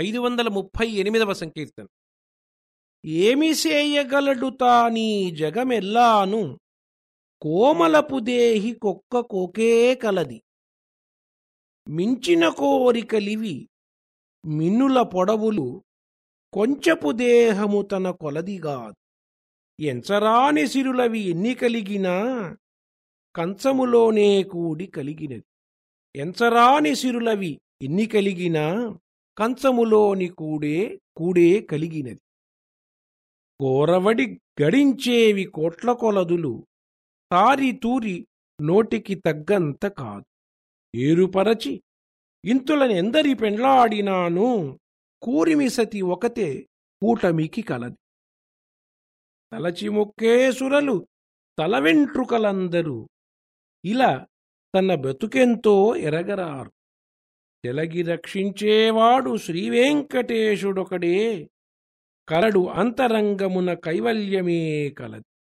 ఐదు వందల ముప్పై ఎనిమిదవ సంకీర్తన. ఏమి సేయగలడు తానీ జగమెల్లాను? కోమలపు దేహి కొక్క కోకే కలది. మించిన కోరికలివి మిన్నుల పొడవులు కొంచెపు దేహము తన కొలదిగాదు ఎంచరాని సిరులవి ఎన్ని కలిగినా కంచములోనే కూడి కలిగినది ఎంచరాని సిరులవి ఎన్ని కలిగినా కంచములోని కూడే కూడే కలిగినది. గోరవడి గడించేవి కోట్ల కొలదులు తారితూరి నోటికి తగ్గంత కాదు. ఏరుపరచి ఇంతులనెందరి పెండ్లాడినాను కూరిమి సతి ఒకతే కూటమికి కలది. తలచి మొక్కే సురలు తల వెంట్రుకలందరూ ఇలా తన బతుకెంతో ఎరగరారు. తెలగి రక్షించేవాడు శ్రీవేంకటేశుడొకడే. కలడు అంతరంగమున కైవల్యమే కలది.